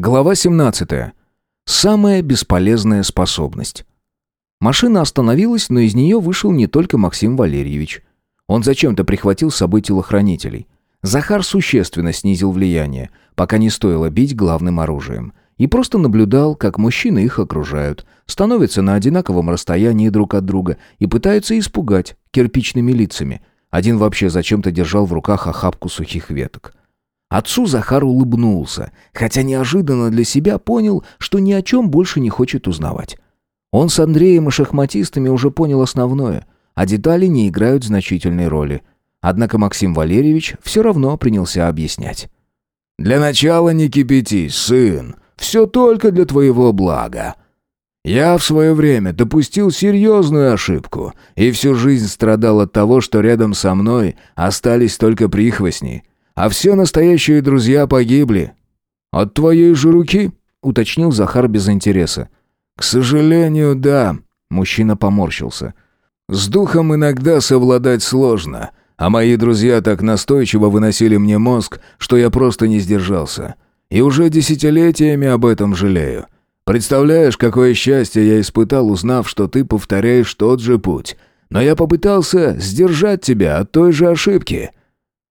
Глава 17. Самая бесполезная способность. Машина остановилась, но из нее вышел не только Максим Валерьевич. Он зачем-то прихватил с собой телохранителей. Захар существенно снизил влияние, пока не стоило бить главным оружием. И просто наблюдал, как мужчины их окружают, становятся на одинаковом расстоянии друг от друга и пытаются испугать кирпичными лицами. Один вообще зачем-то держал в руках охапку сухих веток. Отцу Захар улыбнулся, хотя неожиданно для себя понял, что ни о чем больше не хочет узнавать. Он с Андреем и шахматистами уже понял основное, а детали не играют значительной роли. Однако Максим Валерьевич все равно принялся объяснять. «Для начала не кипятись, сын. Все только для твоего блага. Я в свое время допустил серьезную ошибку и всю жизнь страдал от того, что рядом со мной остались только прихвостни а все настоящие друзья погибли. От твоей же руки?» — уточнил Захар без интереса. «К сожалению, да», — мужчина поморщился. «С духом иногда совладать сложно, а мои друзья так настойчиво выносили мне мозг, что я просто не сдержался. И уже десятилетиями об этом жалею. Представляешь, какое счастье я испытал, узнав, что ты повторяешь тот же путь. Но я попытался сдержать тебя от той же ошибки».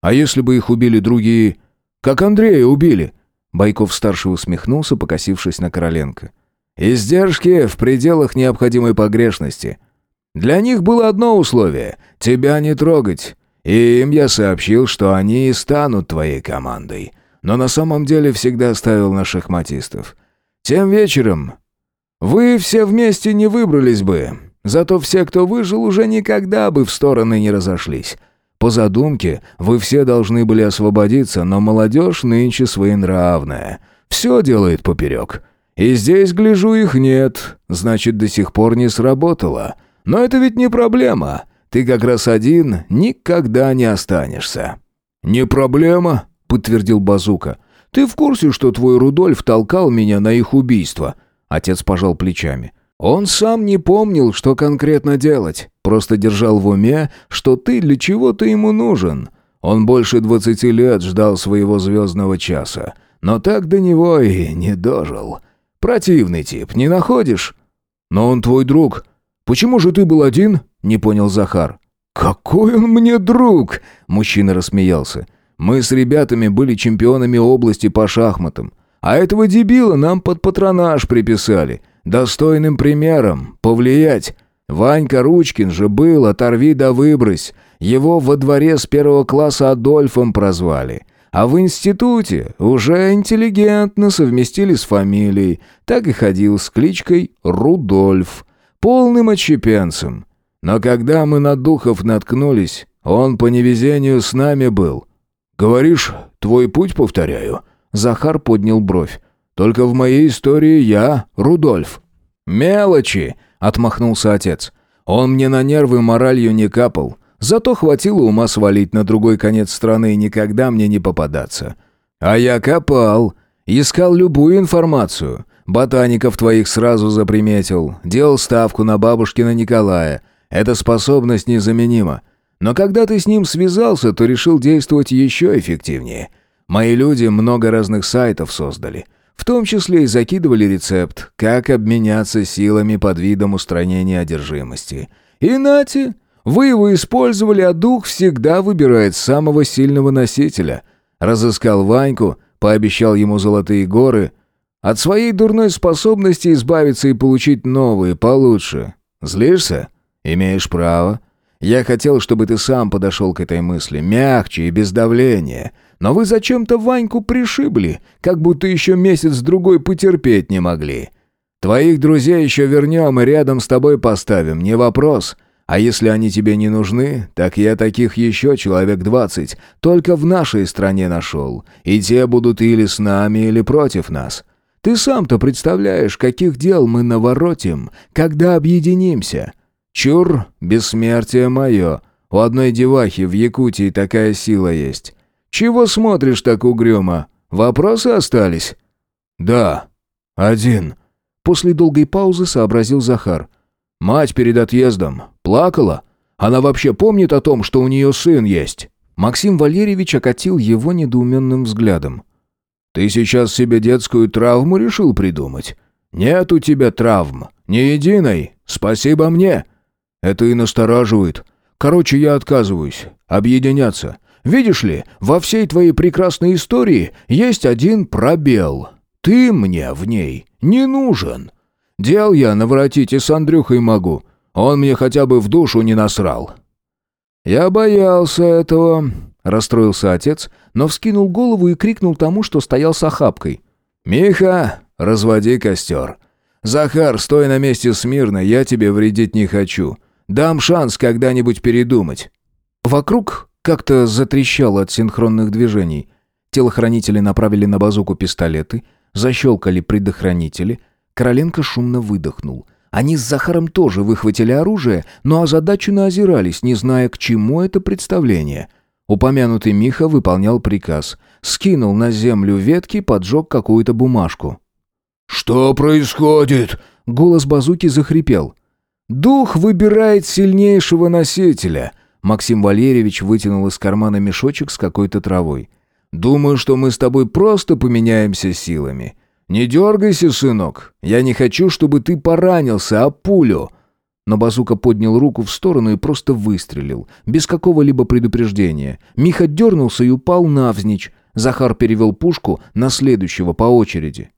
А если бы их убили другие? Как Андрея убили?» Байков-старший усмехнулся, покосившись на Короленко. «Издержки в пределах необходимой погрешности. Для них было одно условие — тебя не трогать. И им я сообщил, что они и станут твоей командой. Но на самом деле всегда ставил на шахматистов. Тем вечером вы все вместе не выбрались бы. Зато все, кто выжил, уже никогда бы в стороны не разошлись. По задумке, вы все должны были освободиться, но молодежь нынче своенравная. Все делает поперек. И здесь, гляжу, их нет. Значит, до сих пор не сработало. Но это ведь не проблема. Ты как раз один никогда не останешься». «Не проблема», — подтвердил Базука. «Ты в курсе, что твой Рудольф толкал меня на их убийство?» Отец пожал плечами. Он сам не помнил, что конкретно делать, просто держал в уме, что ты для чего-то ему нужен. Он больше двадцати лет ждал своего звездного часа, но так до него и не дожил. Противный тип, не находишь? Но он твой друг. Почему же ты был один? Не понял Захар. Какой он мне друг? Мужчина рассмеялся. Мы с ребятами были чемпионами области по шахматам. А этого дебила нам под патронаж приписали достойным примером, повлиять. Ванька Ручкин же был, оторви да выбрось. Его во дворе с первого класса Адольфом прозвали. А в институте уже интеллигентно совместили с фамилией. Так и ходил с кличкой Рудольф. Полным отщепенцем. Но когда мы на духов наткнулись, он по невезению с нами был. «Говоришь, твой путь повторяю?» Захар поднял бровь. Только в моей истории я Рудольф». «Мелочи!» — отмахнулся отец. «Он мне на нервы моралью не капал. Зато хватило ума свалить на другой конец страны и никогда мне не попадаться. А я копал. Искал любую информацию. Ботаников твоих сразу заприметил. Делал ставку на бабушкина Николая. Эта способность незаменима. Но когда ты с ним связался, то решил действовать еще эффективнее. Мои люди много разных сайтов создали». В том числе и закидывали рецепт, как обменяться силами под видом устранения одержимости. И нате, вы его использовали, а дух всегда выбирает самого сильного носителя. Разыскал Ваньку, пообещал ему золотые горы. От своей дурной способности избавиться и получить новые, получше. Злишься? Имеешь право. Я хотел, чтобы ты сам подошел к этой мысли, мягче и без давления. Но вы зачем-то Ваньку пришибли, как будто еще месяц-другой потерпеть не могли. Твоих друзей еще вернем и рядом с тобой поставим, не вопрос. А если они тебе не нужны, так я таких еще человек двадцать, только в нашей стране нашел. И те будут или с нами, или против нас. Ты сам-то представляешь, каких дел мы наворотим, когда объединимся. Чур, бессмертие мое. У одной девахи в Якутии такая сила есть. «Чего смотришь так угрюмо? Вопросы остались?» «Да, один». После долгой паузы сообразил Захар. «Мать перед отъездом плакала? Она вообще помнит о том, что у нее сын есть?» Максим Валерьевич окатил его недоуменным взглядом. Ты сейчас себе детскую травму решил придумать? Нет у тебя травм, ни единой. Спасибо мне. Это и настораживает. Короче, я отказываюсь. Объединяться. Видишь ли, во всей твоей прекрасной истории есть один пробел. Ты мне в ней не нужен. Дел я наворотить и с Андрюхой могу. Он мне хотя бы в душу не насрал». «Я боялся этого», — расстроился отец, но вскинул голову и крикнул тому, что стоял с охапкой. «Миха, разводи костер. Захар, стой на месте смирно, я тебе вредить не хочу. Дам шанс когда-нибудь передумать». Вокруг как-то затрещало от синхронных движений. Телохранители направили на базуку пистолеты, защелкали предохранители. Короленко шумно выдохнул. Они с Захаром тоже выхватили оружие, но озадаченно озирались, не зная, к чему это представление. Упомянутый Миха выполнял приказ. Скинул на землю ветки, поджег какую-то бумажку. «Что происходит?» Голос базуки захрипел. «Дух выбирает сильнейшего носителя». Максим Валерьевич вытянул из кармана мешочек с какой-то травой. «Думаю, что мы с тобой просто поменяемся силами. Не дергайся, сынок. Я не хочу, чтобы ты поранился, а пулю». Но базука поднял руку в сторону и просто выстрелил, без какого-либо предупреждения. Миха дернулся и упал навзничь. Захар перевел пушку на следующего по очереди.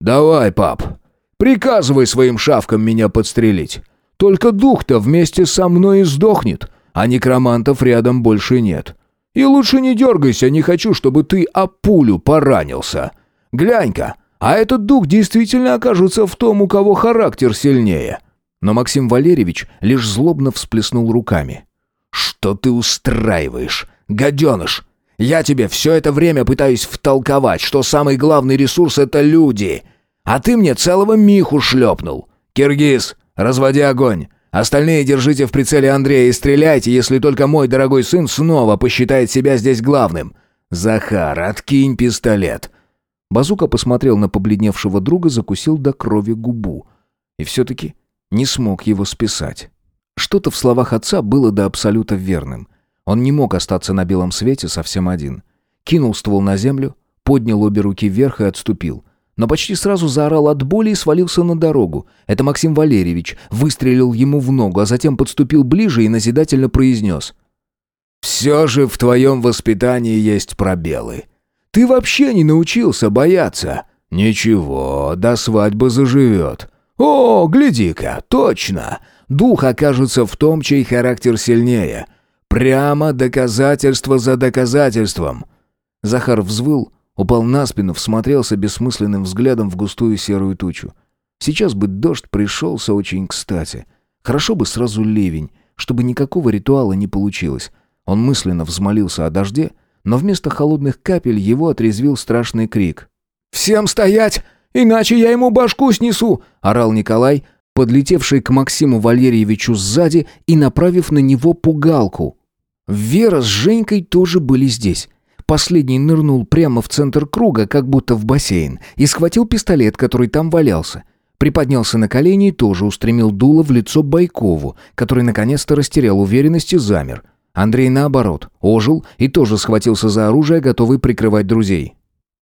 «Давай, пап, приказывай своим шавкам меня подстрелить. Только дух-то вместе со мной и сдохнет, а некромантов рядом больше нет. И лучше не дергайся, не хочу, чтобы ты о пулю поранился. Глянь-ка, а этот дух действительно окажется в том, у кого характер сильнее». Но Максим Валерьевич лишь злобно всплеснул руками. «Что ты устраиваешь, гаденыш? Я тебе все это время пытаюсь втолковать, что самый главный ресурс — это люди. А ты мне целого Миху шлепнул. Киргиз, разводи огонь. Остальные держите в прицеле Андрея и стреляйте, если только мой дорогой сын снова посчитает себя здесь главным. Захар, откинь пистолет». Базука посмотрел на побледневшего друга, закусил до крови губу. И все-таки не смог его списать. Что-то в словах отца было до абсолюта верным — он не мог остаться на белом свете совсем один. Кинул ствол на землю, поднял обе руки вверх и отступил. Но почти сразу заорал от боли и свалился на дорогу. Это Максим Валерьевич выстрелил ему в ногу, а затем подступил ближе и назидательно произнес. «Все же в твоем воспитании есть пробелы. Ты вообще не научился бояться. Ничего, до свадьбы заживет. О, гляди-ка, точно. Дух окажется в том, чей характер сильнее». Прямо доказательство за доказательством. Захар взвыл, упал на спину, всмотрелся бессмысленным взглядом в густую серую тучу. Сейчас бы дождь пришелся очень кстати. Хорошо бы сразу ливень, чтобы никакого ритуала не получилось. Он мысленно взмолился о дожде, но вместо холодных капель его отрезвил страшный крик. «Всем стоять! Иначе я ему башку снесу!» — орал Николай, подлетевший к Максиму Валерьевичу сзади и направив на него пугалку. Вера с Женькой тоже были здесь. Последний нырнул прямо в центр круга, как будто в бассейн, и схватил пистолет, который там валялся. Приподнялся на колени и тоже устремил дуло в лицо Байкову, который наконец-то растерял уверенность и замер. Андрей, наоборот, ожил и тоже схватился за оружие, готовый прикрывать друзей.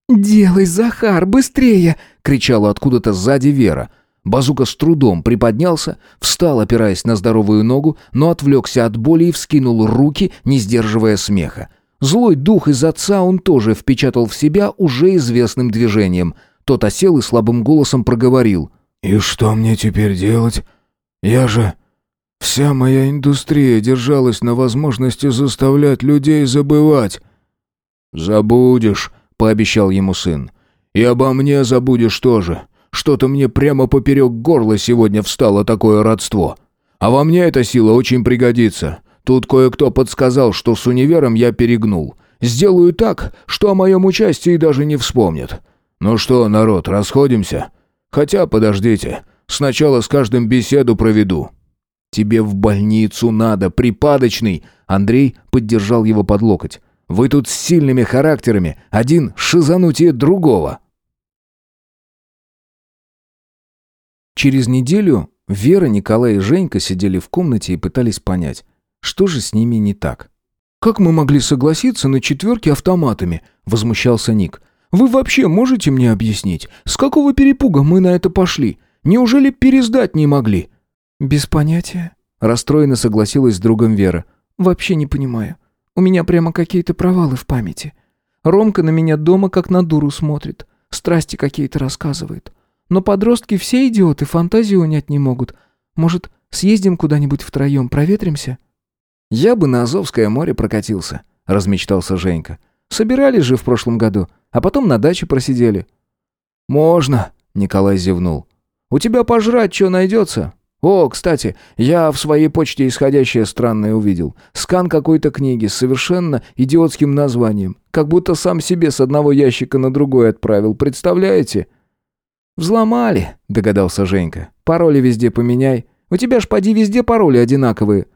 «Делай, Захар, быстрее!» — кричала откуда-то сзади Вера. Базука с трудом приподнялся, встал, опираясь на здоровую ногу, но отвлекся от боли и вскинул руки, не сдерживая смеха. Злой дух из отца он тоже впечатал в себя уже известным движением. Тот осел и слабым голосом проговорил. «И что мне теперь делать? Я же... Вся моя индустрия держалась на возможности заставлять людей забывать». «Забудешь», — пообещал ему сын. «И обо мне забудешь тоже. Что-то мне прямо поперек горла сегодня встало такое родство. А во мне эта сила очень пригодится. Тут кое-кто подсказал, что с универом я перегнул. Сделаю так, что о моем участии даже не вспомнят. Ну что, народ, расходимся? Хотя, подождите, сначала с каждым беседу проведу». «Тебе в больницу надо, припадочный!» Андрей поддержал его под локоть. «Вы тут с сильными характерами, один шизанутие другого!» Через неделю Вера, Николай и Женька сидели в комнате и пытались понять, что же с ними не так. «Как мы могли согласиться на четверки автоматами?» – возмущался Ник. Вы вообще можете мне объяснить, с какого перепуга мы на это пошли? Неужели пересдать не могли?» «Без понятия», — расстроенно согласилась с другом Вера. «Вообще не понимаю. У меня прямо какие-то провалы в памяти. Ромка на меня дома как на дуру смотрит, страсти какие-то рассказывает. Но подростки все идиоты, фантазию унять не могут. Может, съездим куда-нибудь втроем, проветримся?» «Я бы на Азовское море прокатился», — размечтался Женька. «Собирались же в прошлом году, а потом на даче просидели». «Можно», — Николай зевнул. «У тебя пожрать что найдется? О, кстати, я в своей почте исходящее странное увидел. Скан какой-то книги с совершенно идиотским названием. Как будто сам себе с одного ящика на другой отправил, представляете?» «Взломали», — догадался Женька. «Пароли везде поменяй. У тебя ж поди везде пароли одинаковые».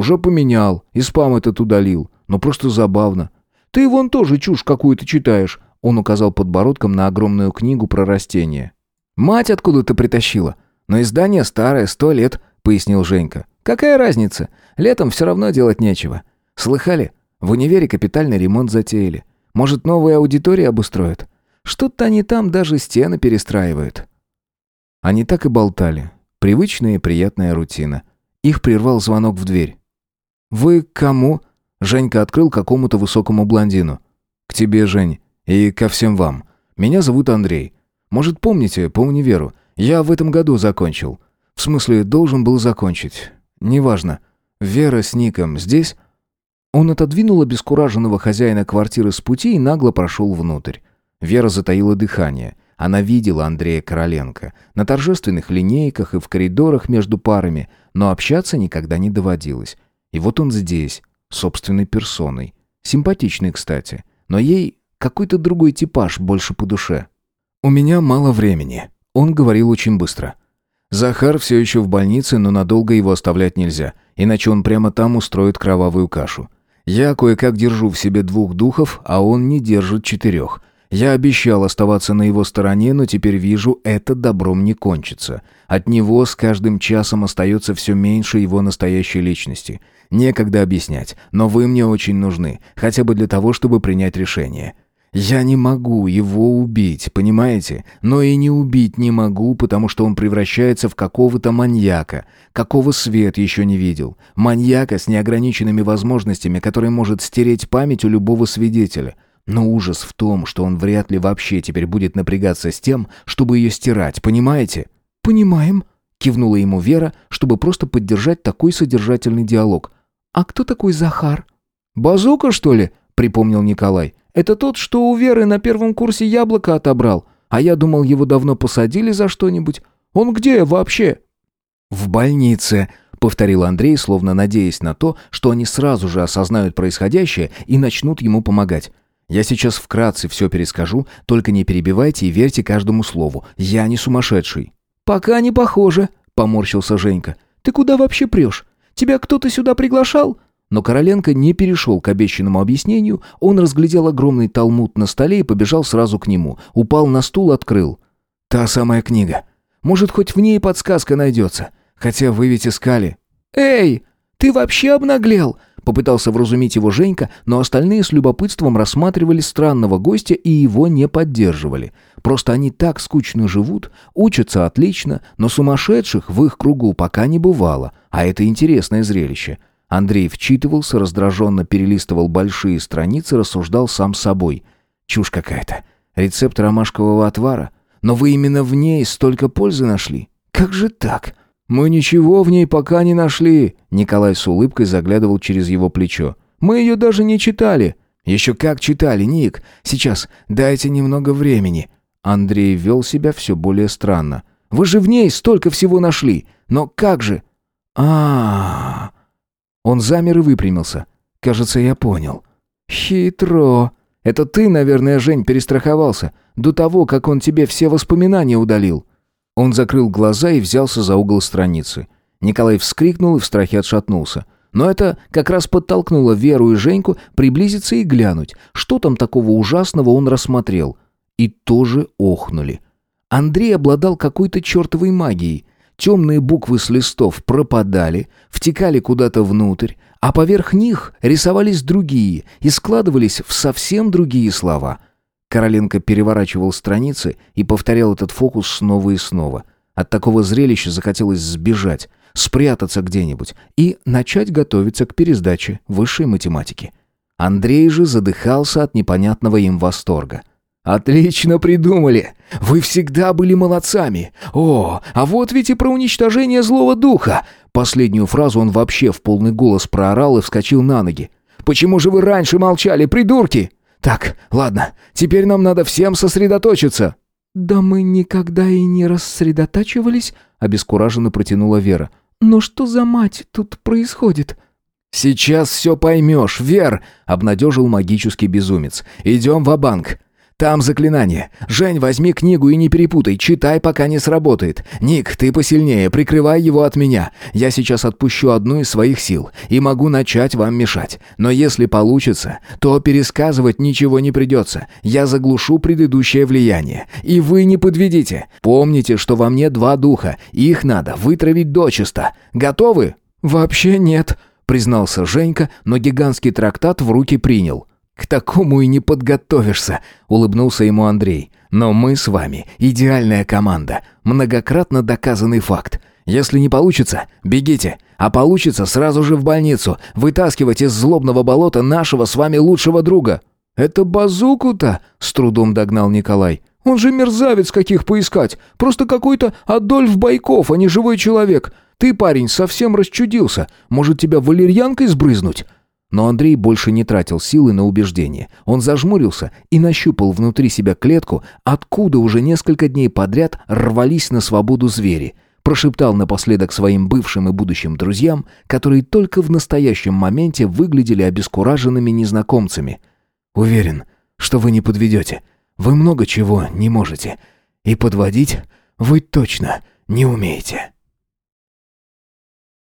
«Уже поменял, и спам этот удалил. Но просто забавно. Ты вон тоже чушь какую-то читаешь», — он указал подбородком на огромную книгу про растения. «Мать откуда-то притащила. Но издание старое, сто лет», — пояснил Женька. «Какая разница? Летом все равно делать нечего. Слыхали? В универе капитальный ремонт затеяли. Может, новые аудитории обустроят? Что-то они там даже стены перестраивают». Они так и болтали. Привычная и приятная рутина. Их прервал звонок в дверь. «Вы к кому?» Женька открыл какому-то высокому блондину. «К тебе, Жень, и ко всем вам. Меня зовут Андрей. Может, помните, по универу. Я в этом году закончил. В смысле, должен был закончить. Неважно. Вера с Ником здесь?» Он отодвинул обескураженного хозяина квартиры с пути и нагло прошел внутрь. Вера затаила дыхание. Она видела Андрея Короленко на торжественных линейках и в коридорах между парами, но общаться никогда не доводилось. И вот он здесь, собственной персоной. Симпатичный, кстати, но ей какой-то другой типаж больше по душе. «У меня мало времени», — он говорил очень быстро. Захар все еще в больнице, но надолго его оставлять нельзя, иначе он прямо там устроит кровавую кашу. Я кое-как держу в себе двух духов, а он не держит четырех. Я обещал оставаться на его стороне, но теперь вижу, это добром не кончится. От него с каждым часом остается все меньше его настоящей личности. Некогда объяснять, но вы мне очень нужны, хотя бы для того, чтобы принять решение. Я не могу его убить, понимаете? Но и не убить не могу, потому что он превращается в какого-то маньяка, какого свет еще не видел. Маньяка с неограниченными возможностями, который может стереть память у любого свидетеля. Но ужас в том, что он вряд ли вообще теперь будет напрягаться с тем, чтобы ее стирать, понимаете? «Понимаем», — кивнула ему Вера, чтобы просто поддержать такой содержательный диалог. «А кто такой Захар?» «Базука, что ли?» — припомнил Николай. «Это тот, что у Веры на первом курсе яблоко отобрал. А я думал, его давно посадили за что-нибудь. Он где вообще?» «В больнице», — повторил Андрей, словно надеясь на то, что они сразу же осознают происходящее и начнут ему помогать. Я сейчас вкратце все перескажу, только не перебивайте и верьте каждому слову. Я не сумасшедший». «Пока не похоже», — поморщился Женька. «Ты куда вообще прешь? Тебя кто-то сюда приглашал?» Но Короленко не перешел к обещанному объяснению, он разглядел огромный талмуд на столе и побежал сразу к нему. Упал на стул, открыл. «Та самая книга. Может, хоть в ней подсказка найдется. Хотя вы ведь искали». «Эй, ты вообще обнаглел?» Попытался вразумить его Женька, но остальные с любопытством рассматривали странного гостя и его не поддерживали. Просто они так скучно живут, учатся отлично, но сумасшедших в их кругу пока не бывало, а это интересное зрелище. Андрей вчитывался, раздраженно перелистывал большие страницы, рассуждал сам собой. Чушь какая-то. Рецепт ромашкового отвара. Но вы именно в ней столько пользы нашли. Как же так? «Мы ничего в ней пока не нашли», — Николай с улыбкой заглядывал через его плечо. «Мы ее даже не читали». «Еще как читали, Ник. Сейчас дайте немного времени». Андрей вел себя все более странно. «Вы же в ней столько всего нашли. Но как же...» а, Он замер и выпрямился. «Кажется, я понял». «Хитро. Это ты, наверное, Жень, перестраховался. До того, как он тебе все воспоминания удалил». Он закрыл глаза и взялся за угол страницы. Николай вскрикнул и в страхе отшатнулся. Но это как раз подтолкнуло Веру и Женьку приблизиться и глянуть, что там такого ужасного он рассмотрел. И тоже охнули. Андрей обладал какой-то чертовой магией. Темные буквы с листов пропадали, втекали куда-то внутрь, а поверх них рисовались другие и складывались в совсем другие слова. Короленко переворачивал страницы и повторял этот фокус снова и снова. От такого зрелища захотелось сбежать, спрятаться где-нибудь и начать готовиться к пересдаче высшей математики. Андрей же задыхался от непонятного им восторга. «Отлично придумали! Вы всегда были молодцами! О, а вот ведь и про уничтожение злого духа!» Последнюю фразу он вообще в полный голос проорал и вскочил на ноги. «Почему же вы раньше молчали, придурки?» «Так, ладно, теперь нам надо всем сосредоточиться». «Да мы никогда и не рассредотачивались», — обескураженно протянула Вера. «Но что за мать тут происходит?» «Сейчас все поймешь, Вер!» — обнадежил магический безумец. «Идем в банк там заклинание. Жень, возьми книгу и не перепутай, читай, пока не сработает. Ник, ты посильнее, прикрывай его от меня. Я сейчас отпущу одну из своих сил и могу начать вам мешать. Но если получится, то пересказывать ничего не придется. Я заглушу предыдущее влияние. И вы не подведите. Помните, что во мне два духа. Их надо вытравить дочисто. Готовы? Вообще нет, признался Женька, но гигантский трактат в руки принял. «К такому и не подготовишься», — улыбнулся ему Андрей. «Но мы с вами идеальная команда. Многократно доказанный факт. Если не получится, бегите. А получится, сразу же в больницу. Вытаскивать из злобного болота нашего с вами лучшего друга». «Это базуку-то?» — с трудом догнал Николай. «Он же мерзавец каких поискать. Просто какой-то Адольф Байков, а не живой человек. Ты, парень, совсем расчудился. Может, тебя валерьянкой сбрызнуть?» Но Андрей больше не тратил силы на убеждение. Он зажмурился и нащупал внутри себя клетку, откуда уже несколько дней подряд рвались на свободу звери. Прошептал напоследок своим бывшим и будущим друзьям, которые только в настоящем моменте выглядели обескураженными незнакомцами. «Уверен, что вы не подведете. Вы много чего не можете. И подводить вы точно не умеете».